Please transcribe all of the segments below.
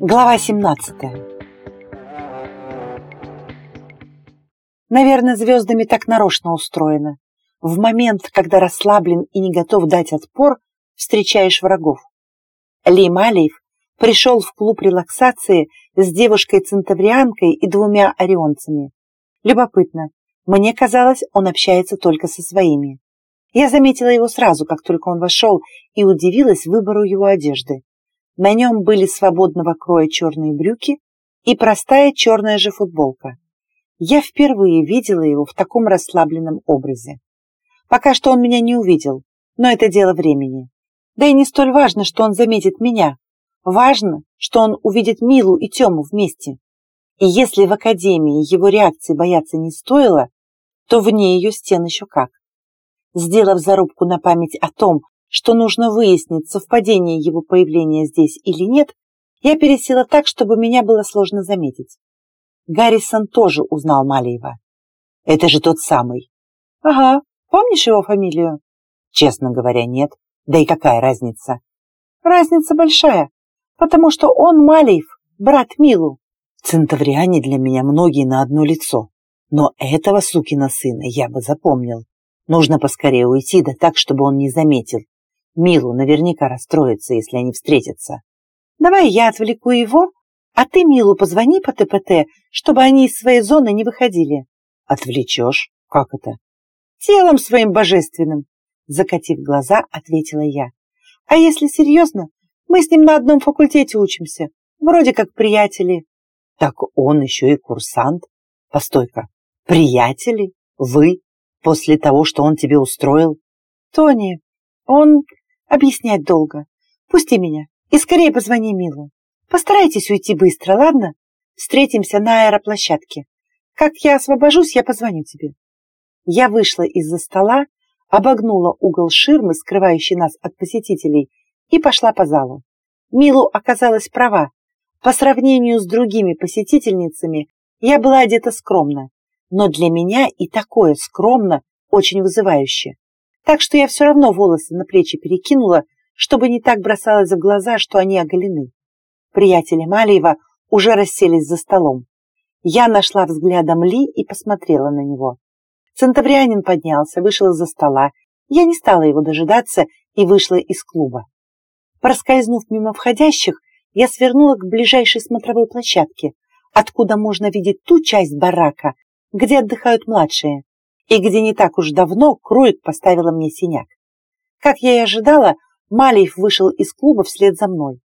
Глава 17 Наверное, звездами так нарочно устроено. В момент, когда расслаблен и не готов дать отпор, встречаешь врагов. Ли Малиев пришел в клуб релаксации с девушкой-центаврианкой и двумя орионцами. Любопытно, мне казалось, он общается только со своими. Я заметила его сразу, как только он вошел, и удивилась выбору его одежды. На нем были свободного кроя черные брюки и простая черная же футболка. Я впервые видела его в таком расслабленном образе. Пока что он меня не увидел, но это дело времени. Да и не столь важно, что он заметит меня. Важно, что он увидит Милу и Тему вместе. И если в академии его реакции бояться не стоило, то вне ее стен еще как. Сделав зарубку на память о том, что нужно выяснить, совпадение его появления здесь или нет, я пересела так, чтобы меня было сложно заметить. Гаррисон тоже узнал Малиева. «Это же тот самый». «Ага, помнишь его фамилию?» «Честно говоря, нет. Да и какая разница?» «Разница большая, потому что он Малиев, брат Милу». Центавриане для меня многие на одно лицо, но этого сукина сына я бы запомнил. Нужно поскорее уйти, да так, чтобы он не заметил. Милу наверняка расстроится, если они встретятся. Давай я отвлеку его, а ты Милу позвони по ТПТ, чтобы они из своей зоны не выходили. Отвлечешь? Как это? Телом своим божественным, закатив глаза, ответила я. А если серьезно, мы с ним на одном факультете учимся, вроде как приятели. Так он еще и курсант. Постой-ка, приятели? Вы? После того, что он тебе устроил? Тони, он Объяснять долго. Пусти меня и скорее позвони Милу. Постарайтесь уйти быстро, ладно? Встретимся на аэроплощадке. Как я освобожусь, я позвоню тебе. Я вышла из-за стола, обогнула угол ширмы, скрывающий нас от посетителей, и пошла по залу. Милу оказалась права. По сравнению с другими посетительницами я была одета скромно, но для меня и такое скромно очень вызывающе так что я все равно волосы на плечи перекинула, чтобы не так бросалось в глаза, что они оголены. Приятели Малиева уже расселись за столом. Я нашла взглядом Ли и посмотрела на него. Центаврианин поднялся, вышел из-за стола. Я не стала его дожидаться и вышла из клуба. Проскользнув мимо входящих, я свернула к ближайшей смотровой площадке, откуда можно видеть ту часть барака, где отдыхают младшие и где не так уж давно Круик поставила мне синяк. Как я и ожидала, Малиев вышел из клуба вслед за мной.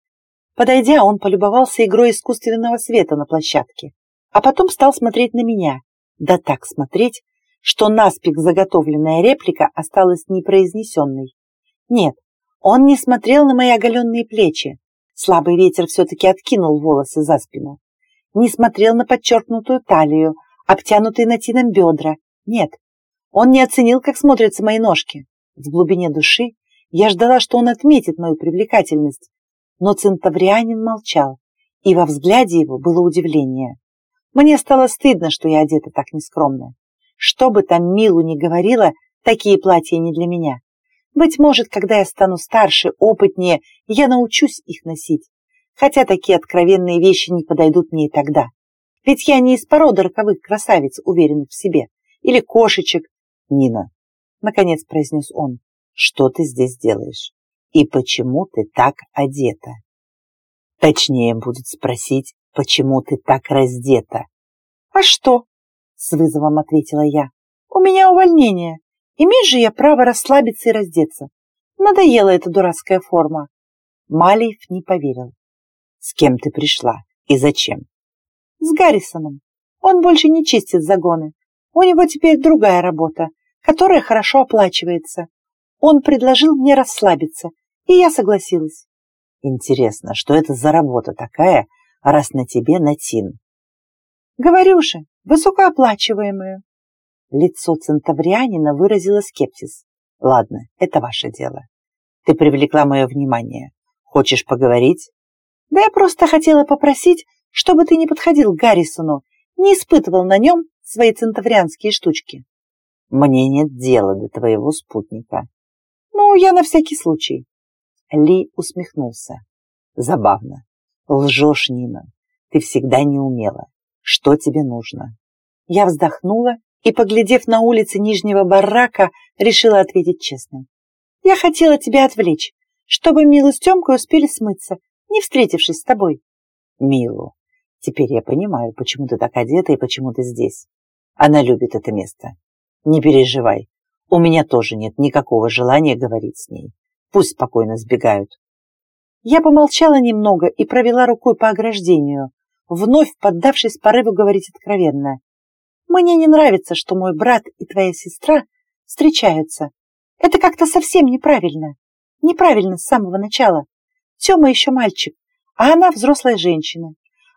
Подойдя, он полюбовался игрой искусственного света на площадке, а потом стал смотреть на меня. Да так смотреть, что наспех заготовленная реплика осталась непроизнесенной. Нет, он не смотрел на мои оголенные плечи. Слабый ветер все-таки откинул волосы за спину. Не смотрел на подчеркнутую талию, обтянутые натином бедра. Нет, он не оценил, как смотрятся мои ножки. В глубине души я ждала, что он отметит мою привлекательность, но центаврианин молчал, и во взгляде его было удивление. Мне стало стыдно, что я одета так нескромно. Что бы там Милу ни говорила, такие платья не для меня. Быть может, когда я стану старше, опытнее, я научусь их носить. Хотя такие откровенные вещи не подойдут мне и тогда. Ведь я не из породы роковых красавиц, уверенных в себе, или кошечек, «Нина», — наконец произнес он, — «что ты здесь делаешь? И почему ты так одета?» Точнее будет спросить, почему ты так раздета. «А что?» — с вызовом ответила я. «У меня увольнение. Имею же я право расслабиться и раздеться. Надоела эта дурацкая форма». Малиев не поверил. «С кем ты пришла и зачем?» «С Гаррисоном. Он больше не чистит загоны. У него теперь другая работа, которая хорошо оплачивается. Он предложил мне расслабиться, и я согласилась. Интересно, что это за работа такая, раз на тебе натин? Говорю же, высокооплачиваемую. Лицо центаврианина выразило скепсис. Ладно, это ваше дело. Ты привлекла мое внимание. Хочешь поговорить? Да я просто хотела попросить, чтобы ты не подходил к Гаррисону, не испытывал на нем свои центаврианские штучки. Мне нет дела до твоего спутника. Ну, я на всякий случай. Ли усмехнулся. Забавно. Лжешь, Нина. Ты всегда не умела. Что тебе нужно? Я вздохнула и, поглядев на улицы Нижнего барака, решила ответить честно. Я хотела тебя отвлечь, чтобы Милу с Тёмкой успели смыться, не встретившись с тобой. Милу, теперь я понимаю, почему ты так одета и почему ты здесь. Она любит это место. Не переживай, у меня тоже нет никакого желания говорить с ней. Пусть спокойно сбегают. Я помолчала немного и провела рукой по ограждению, вновь поддавшись порыву говорить откровенно. Мне не нравится, что мой брат и твоя сестра встречаются. Это как-то совсем неправильно. Неправильно с самого начала. Тёма еще мальчик, а она взрослая женщина.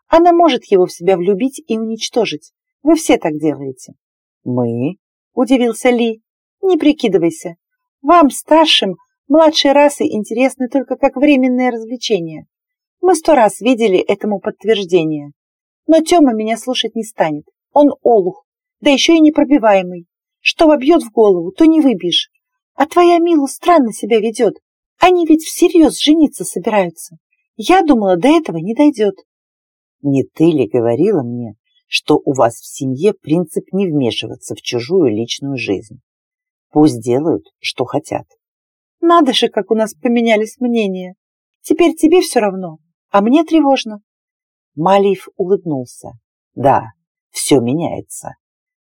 Она может его в себя влюбить и уничтожить. Вы все так делаете. Мы? Удивился Ли. Не прикидывайся. Вам, старшим, младшие расы интересны только как временное развлечение. Мы сто раз видели этому подтверждение. Но Тёма меня слушать не станет. Он олух да еще и непробиваемый. Что вобьет в голову, то не выбьешь. А твоя Милу странно себя ведет. Они ведь всерьез жениться собираются. Я думала, до этого не дойдет. Не ты ли говорила мне, что у вас в семье принцип не вмешиваться в чужую личную жизнь? Пусть делают, что хотят. Надо же, как у нас поменялись мнения. Теперь тебе все равно, а мне тревожно. Малиев улыбнулся. Да, все меняется.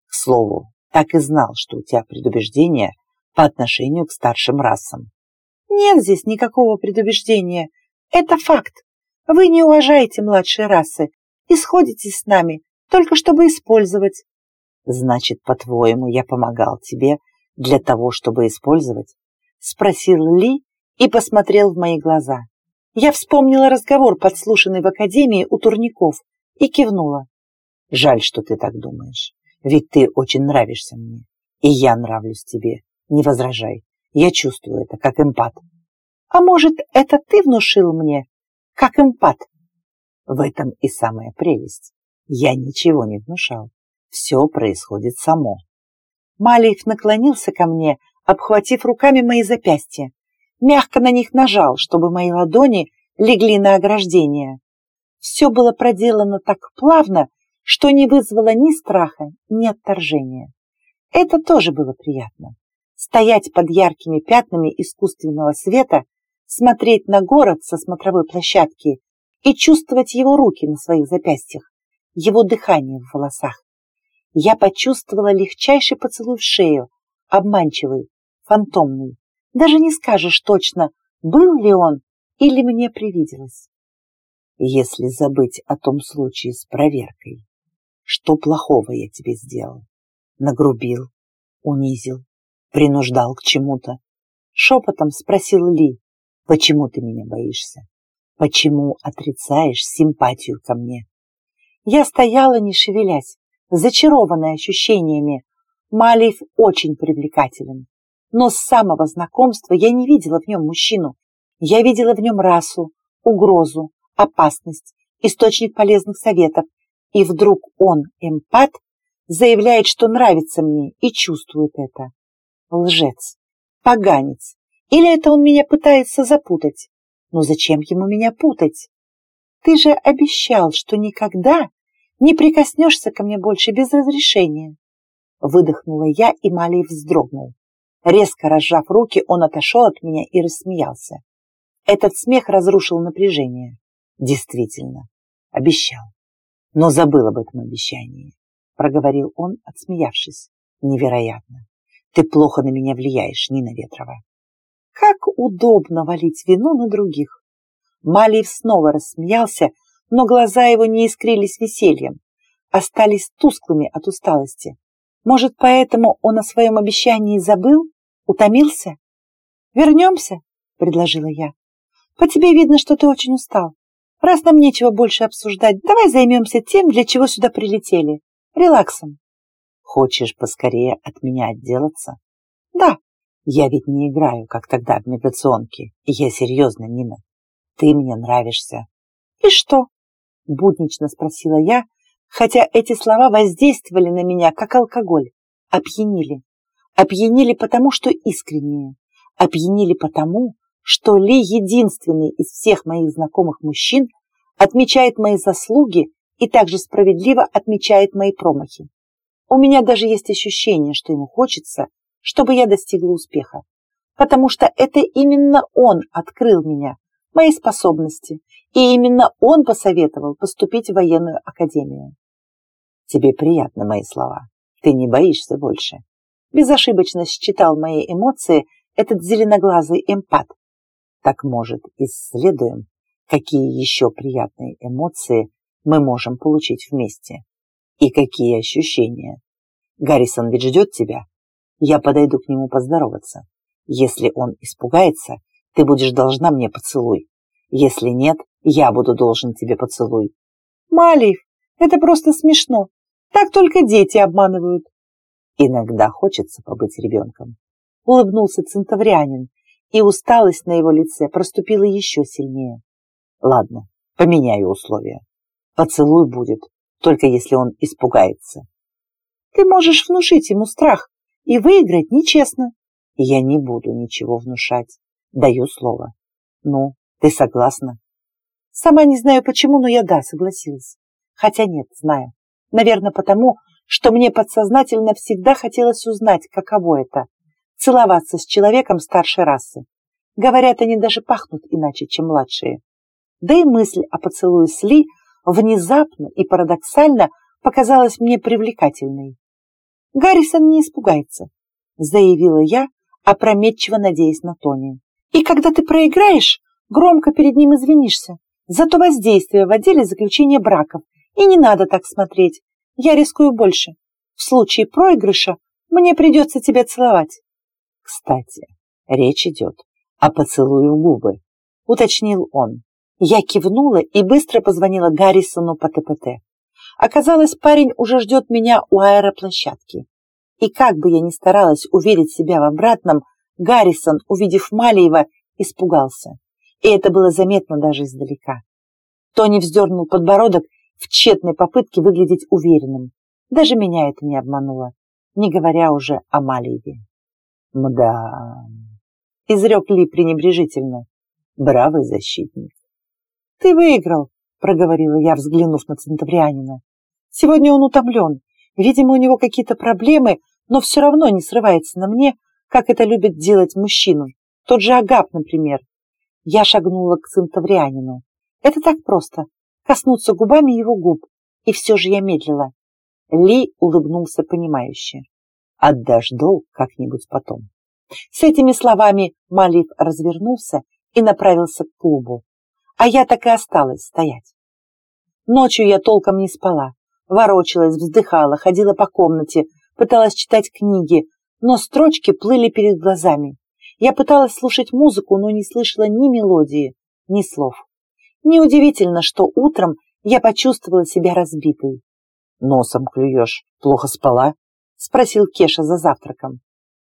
К слову, так и знал, что у тебя предубеждение по отношению к старшим расам. Нет здесь никакого предубеждения. Это факт. Вы не уважаете младшие расы и сходитесь с нами, только чтобы использовать. Значит, по-твоему, я помогал тебе для того, чтобы использовать? Спросил Ли и посмотрел в мои глаза. Я вспомнила разговор, подслушанный в академии у турников, и кивнула. Жаль, что ты так думаешь. Ведь ты очень нравишься мне, и я нравлюсь тебе. Не возражай, я чувствую это, как эмпат. А может, это ты внушил мне, как эмпат? В этом и самая прелесть. Я ничего не внушал. Все происходит само. Малиев наклонился ко мне, обхватив руками мои запястья. Мягко на них нажал, чтобы мои ладони легли на ограждение. Все было проделано так плавно, что не вызвало ни страха, ни отторжения. Это тоже было приятно. Стоять под яркими пятнами искусственного света, смотреть на город со смотровой площадки и чувствовать его руки на своих запястьях, его дыхание в волосах. Я почувствовала легчайший поцелуй в шею, обманчивый, фантомный. Даже не скажешь точно, был ли он или мне привиделось. Если забыть о том случае с проверкой, что плохого я тебе сделал? Нагрубил, унизил, принуждал к чему-то. Шепотом спросил Ли, почему ты меня боишься? Почему отрицаешь симпатию ко мне? Я стояла, не шевелясь, зачарованная ощущениями. Малиев очень привлекателен. Но с самого знакомства я не видела в нем мужчину. Я видела в нем расу, угрозу, опасность, источник полезных советов и вдруг он, эмпат, заявляет, что нравится мне и чувствует это. Лжец, поганец. Или это он меня пытается запутать? Но зачем ему меня путать? Ты же обещал, что никогда не прикоснешься ко мне больше без разрешения. Выдохнула я, и Малий вздрогнул. Резко разжав руки, он отошел от меня и рассмеялся. Этот смех разрушил напряжение. Действительно, обещал но забыл об этом обещании, проговорил он, отсмеявшись. Невероятно. Ты плохо на меня влияешь, Нина Ветрова. Как удобно валить вину на других. Малиев снова рассмеялся, но глаза его не искрились весельем, остались тусклыми от усталости. Может, поэтому он о своем обещании забыл? Утомился? «Вернемся?» — предложила я. «По тебе видно, что ты очень устал. Раз нам нечего больше обсуждать, давай займемся тем, для чего сюда прилетели. Релаксом. Хочешь поскорее от меня отделаться? Да. Я ведь не играю, как тогда в миграционке. И я серьезно, Нина. Ты мне нравишься. И что? Буднично спросила я, хотя эти слова воздействовали на меня, как алкоголь, опьянили. Опьянили потому, что искренние. Опьянили потому, что Ли единственный из всех моих знакомых мужчин отмечает мои заслуги и также справедливо отмечает мои промахи. У меня даже есть ощущение, что ему хочется, чтобы я достигла успеха, потому что это именно он открыл меня, мои способности, и именно он посоветовал поступить в военную академию. Тебе приятны мои слова. Ты не боишься больше. Безошибочно считал мои эмоции этот зеленоглазый эмпат. Так, может, исследуем, какие еще приятные эмоции мы можем получить вместе? И какие ощущения? Гаррисон ведь ждет тебя. Я подойду к нему поздороваться. Если он испугается, ты будешь должна мне поцелуй. Если нет, я буду должен тебе поцелуй. Малиев, это просто смешно. Так только дети обманывают. Иногда хочется побыть ребенком. Улыбнулся центаврянин, и усталость на его лице проступила еще сильнее. Ладно, поменяю условия. Поцелуй будет, только если он испугается. Ты можешь внушить ему страх и выиграть нечестно. Я не буду ничего внушать, даю слово. Ну, ты согласна? Сама не знаю почему, но я да, согласилась. Хотя нет, знаю. Наверное, потому, что мне подсознательно всегда хотелось узнать, каково это – целоваться с человеком старшей расы. Говорят, они даже пахнут иначе, чем младшие. Да и мысль о поцелуе с Ли внезапно и парадоксально показалась мне привлекательной. «Гаррисон не испугается», – заявила я, опрометчиво надеясь на Тони. «И когда ты проиграешь, громко перед ним извинишься за то воздействие в отделе заключения браков, и не надо так смотреть. Я рискую больше. В случае проигрыша мне придется тебя целовать. Кстати, речь идет о поцелуе в губы, уточнил он. Я кивнула и быстро позвонила Гаррисону по ТПТ. Оказалось, парень уже ждет меня у аэроплощадки. И как бы я ни старалась уверить себя в обратном, Гаррисон, увидев Малиева, испугался. И это было заметно даже издалека. Тони вздернул подбородок в тщетной попытке выглядеть уверенным. Даже меня это не обмануло, не говоря уже о Малиеве. «Мда...» — изрек Ли пренебрежительно. «Бравый защитник». «Ты выиграл», — проговорила я, взглянув на центаврианина. «Сегодня он утомлен. Видимо, у него какие-то проблемы, но все равно не срывается на мне, как это любит делать мужчину. Тот же Агап, например. Я шагнула к центаврианину. Это так просто коснуться губами его губ, и все же я медлила. Ли улыбнулся понимающе. «Отдашь долг как-нибудь потом». С этими словами Малив развернулся и направился к клубу, а я так и осталась стоять. Ночью я толком не спала, ворочалась, вздыхала, ходила по комнате, пыталась читать книги, но строчки плыли перед глазами. Я пыталась слушать музыку, но не слышала ни мелодии, ни слов. Неудивительно, что утром я почувствовала себя разбитой. «Носом клюешь. Плохо спала?» — спросил Кеша за завтраком.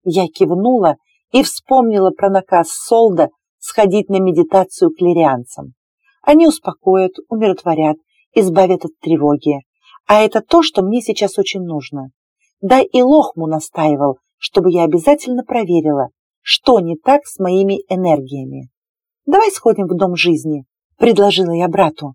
Я кивнула и вспомнила про наказ Солда сходить на медитацию к лирианцам. Они успокоят, умиротворят, избавят от тревоги. А это то, что мне сейчас очень нужно. Да и Лохму настаивал, чтобы я обязательно проверила, что не так с моими энергиями. Давай сходим в Дом жизни предложила я брату.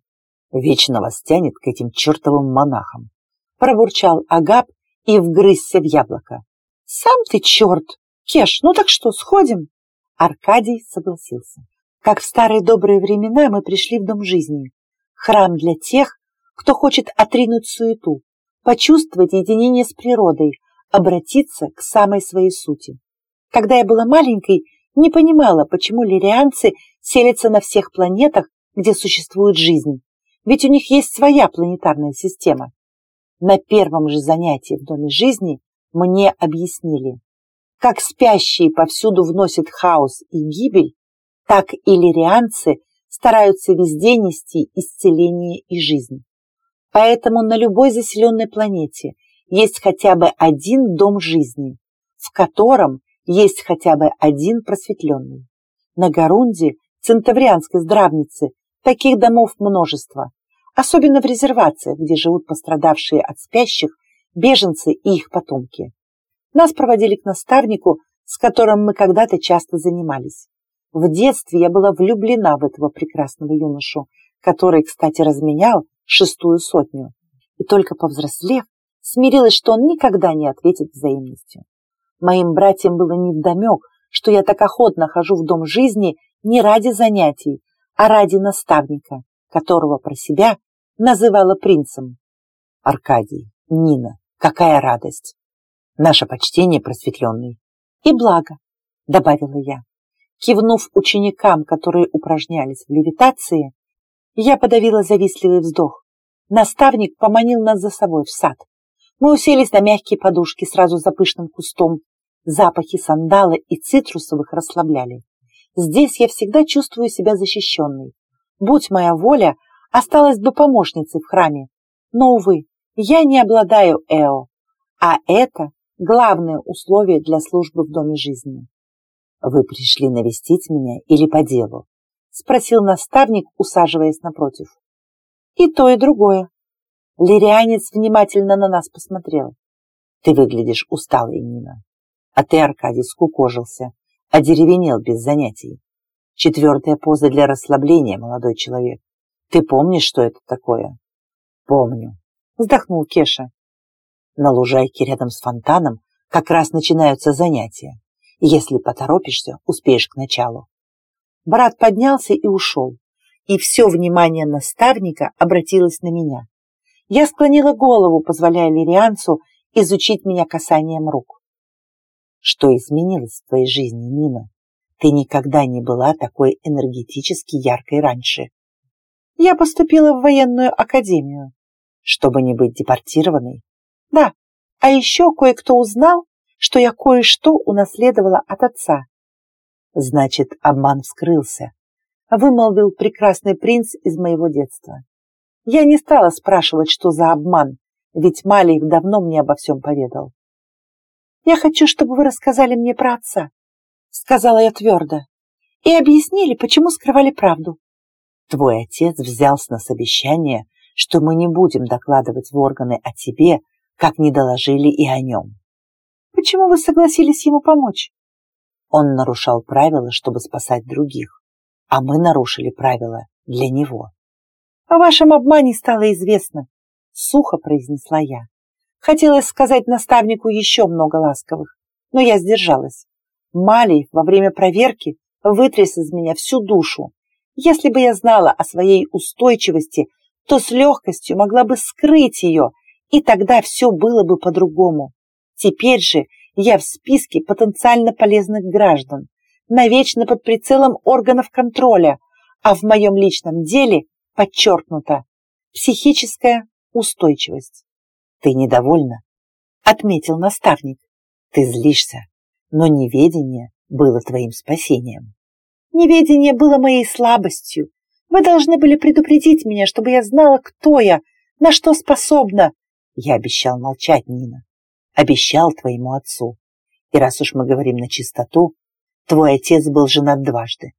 Вечно вас тянет к этим чертовым монахам. Пробурчал Агап и вгрызся в яблоко. Сам ты черт! Кеш, ну так что, сходим? Аркадий согласился. Как в старые добрые времена мы пришли в Дом жизни. Храм для тех, кто хочет отринуть суету, почувствовать единение с природой, обратиться к самой своей сути. Когда я была маленькой, не понимала, почему лирианцы селятся на всех планетах где существует жизнь, ведь у них есть своя планетарная система. На первом же занятии в Доме жизни мне объяснили, как спящие повсюду вносят хаос и гибель, так и лирианцы стараются везде нести исцеление и жизнь. Поэтому на любой заселенной планете есть хотя бы один дом жизни, в котором есть хотя бы один просветленный. На Гарунде, центаврианской здравнице, Таких домов множество, особенно в резервациях, где живут пострадавшие от спящих, беженцы и их потомки. Нас проводили к наставнику, с которым мы когда-то часто занимались. В детстве я была влюблена в этого прекрасного юношу, который, кстати, разменял шестую сотню. И только повзрослев, смирилась, что он никогда не ответит взаимностью. Моим братьям было невдомек, что я так охотно хожу в дом жизни не ради занятий, а ради наставника, которого про себя называла принцем. Аркадий, Нина, какая радость! Наше почтение просветленный. И благо, добавила я. Кивнув ученикам, которые упражнялись в левитации, я подавила завистливый вздох. Наставник поманил нас за собой в сад. Мы уселись на мягкие подушки сразу за пышным кустом. Запахи сандала и цитрусовых расслабляли. Здесь я всегда чувствую себя защищенной. Будь моя воля, осталась бы помощницей в храме. Но, увы, я не обладаю Эо, а это главное условие для службы в доме жизни. «Вы пришли навестить меня или по делу?» — спросил наставник, усаживаясь напротив. «И то, и другое». Лирианец внимательно на нас посмотрел. «Ты выглядишь усталой, Нина. А ты, Аркадий, скукожился, одеревенел без занятий. Четвертая поза для расслабления, молодой человек. Ты помнишь, что это такое?» «Помню», — вздохнул Кеша. На лужайке рядом с фонтаном как раз начинаются занятия. Если поторопишься, успеешь к началу. Брат поднялся и ушел, и все внимание наставника обратилось на меня. Я склонила голову, позволяя лирианцу изучить меня касанием рук. Что изменилось в твоей жизни, Нина? Ты никогда не была такой энергетически яркой раньше. Я поступила в военную академию. Чтобы не быть депортированной, да, а еще кое-кто узнал, что я кое-что унаследовала от отца. Значит, обман вскрылся, вымолвил прекрасный принц из моего детства. Я не стала спрашивать, что за обман, ведь Малиев давно мне обо всем поведал. «Я хочу, чтобы вы рассказали мне про отца», — сказала я твердо, «и объяснили, почему скрывали правду». Твой отец взял с нас обещание, что мы не будем докладывать в органы о тебе как не доложили и о нем. Почему вы согласились ему помочь? Он нарушал правила, чтобы спасать других, а мы нарушили правила для него. О вашем обмане стало известно, сухо произнесла я. Хотелось сказать наставнику еще много ласковых, но я сдержалась. Малий во время проверки вытряс из меня всю душу. Если бы я знала о своей устойчивости, то с легкостью могла бы скрыть ее и тогда все было бы по-другому. Теперь же я в списке потенциально полезных граждан, навечно под прицелом органов контроля, а в моем личном деле подчеркнута психическая устойчивость. Ты недовольна? Отметил наставник. Ты злишься, но неведение было твоим спасением. Неведение было моей слабостью. Вы должны были предупредить меня, чтобы я знала, кто я, на что способна, я обещал молчать, Нина. Обещал твоему отцу. И раз уж мы говорим на чистоту, твой отец был женат дважды.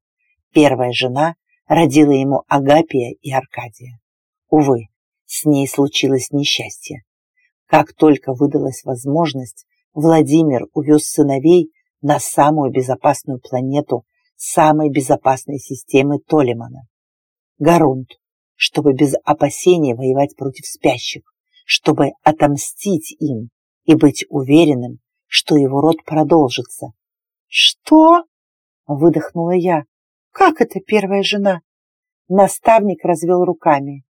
Первая жена родила ему Агапия и Аркадия. Увы, с ней случилось несчастье. Как только выдалась возможность, Владимир увез сыновей на самую безопасную планету самой безопасной системы Толемана. Гарунт, чтобы без опасения воевать против спящих чтобы отомстить им и быть уверенным, что его род продолжится. «Что?» — выдохнула я. «Как это первая жена?» Наставник развел руками.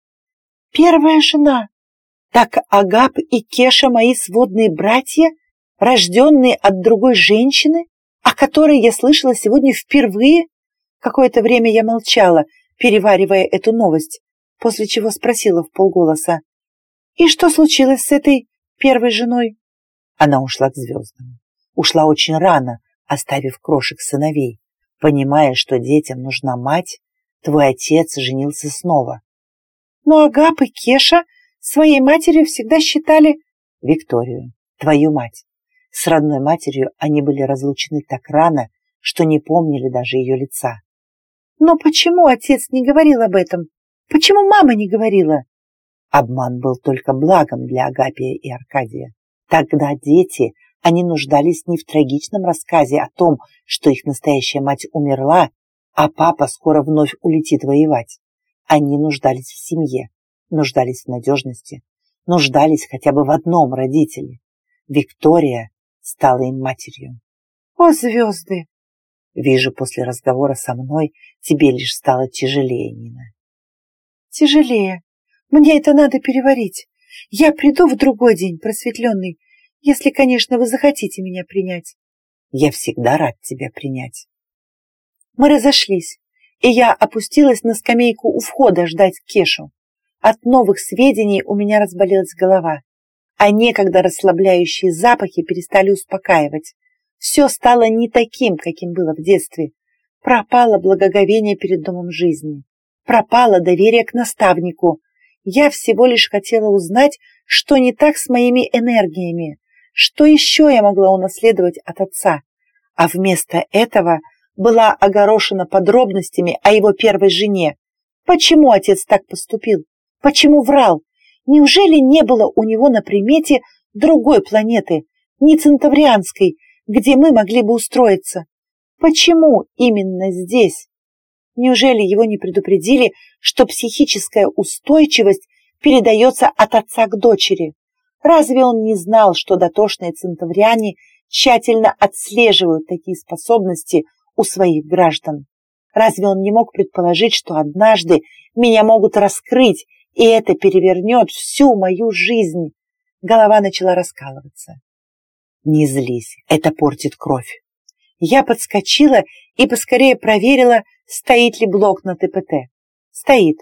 «Первая жена? Так Агап и Кеша мои сводные братья, рожденные от другой женщины, о которой я слышала сегодня впервые?» Какое-то время я молчала, переваривая эту новость, после чего спросила в полголоса. И что случилось с этой первой женой? Она ушла к звездам. Ушла очень рано, оставив крошек сыновей. Понимая, что детям нужна мать, твой отец женился снова. Но Агап и Кеша своей матерью всегда считали Викторию, твою мать. С родной матерью они были разлучены так рано, что не помнили даже ее лица. Но почему отец не говорил об этом? Почему мама не говорила? Обман был только благом для Агапия и Аркадия. Тогда дети Они нуждались не в трагичном рассказе о том, что их настоящая мать умерла, а папа скоро вновь улетит воевать. Они нуждались в семье, нуждались в надежности, нуждались хотя бы в одном родителе. Виктория стала им матерью. «О, звезды!» Вижу, после разговора со мной тебе лишь стало тяжелее, Нина. Тяжелее. Мне это надо переварить. Я приду в другой день, просветленный, если, конечно, вы захотите меня принять. Я всегда рад тебя принять. Мы разошлись, и я опустилась на скамейку у входа ждать Кешу. От новых сведений у меня разболелась голова, а некогда расслабляющие запахи перестали успокаивать. Все стало не таким, каким было в детстве. Пропало благоговение перед домом жизни. Пропало доверие к наставнику. Я всего лишь хотела узнать, что не так с моими энергиями, что еще я могла унаследовать от отца. А вместо этого была огорошена подробностями о его первой жене. Почему отец так поступил? Почему врал? Неужели не было у него на примете другой планеты, не центаврианской, где мы могли бы устроиться. Почему именно здесь? Неужели его не предупредили, что психическая устойчивость передается от отца к дочери? Разве он не знал, что дотошные центавриане тщательно отслеживают такие способности у своих граждан? Разве он не мог предположить, что однажды меня могут раскрыть, и это перевернет всю мою жизнь? Голова начала раскалываться. Не злись, это портит кровь. Я подскочила и поскорее проверила, стоит ли блок на ТПТ. Стоит.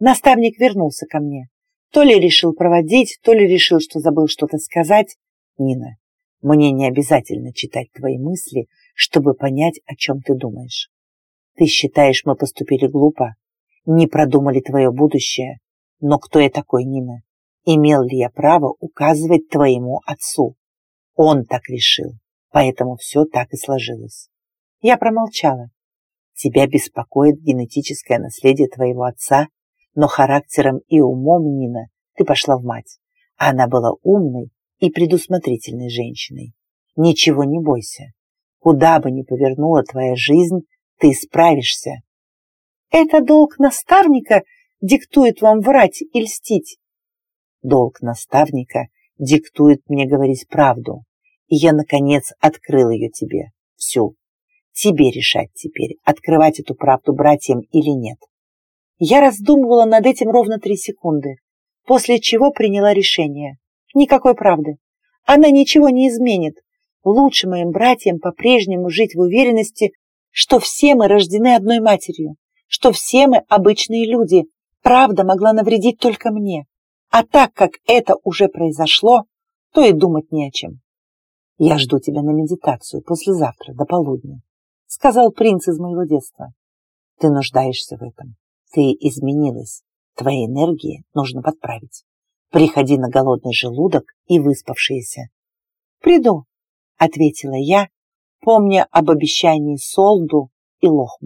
Наставник вернулся ко мне. То ли решил проводить, то ли решил, что забыл что-то сказать. Нина, мне не обязательно читать твои мысли, чтобы понять, о чем ты думаешь. Ты считаешь, мы поступили глупо, не продумали твое будущее. Но кто я такой, Нина? Имел ли я право указывать твоему отцу? Он так решил, поэтому все так и сложилось. Я промолчала. Тебя беспокоит генетическое наследие твоего отца, но характером и умом, Нина, ты пошла в мать. Она была умной и предусмотрительной женщиной. Ничего не бойся. Куда бы ни повернула твоя жизнь, ты справишься. Это долг наставника диктует вам врать и льстить. Долг наставника диктует мне говорить правду. Я, наконец, открыл ее тебе, всю. Тебе решать теперь, открывать эту правду братьям или нет. Я раздумывала над этим ровно три секунды, после чего приняла решение. Никакой правды. Она ничего не изменит. Лучше моим братьям по-прежнему жить в уверенности, что все мы рождены одной матерью, что все мы обычные люди. Правда могла навредить только мне. А так как это уже произошло, то и думать не о чем. «Я жду тебя на медитацию послезавтра до полудня», — сказал принц из моего детства. «Ты нуждаешься в этом. Ты изменилась. Твои энергии нужно подправить. Приходи на голодный желудок и выспавшиеся». «Приду», — ответила я, помня об обещании Солду и Лохму.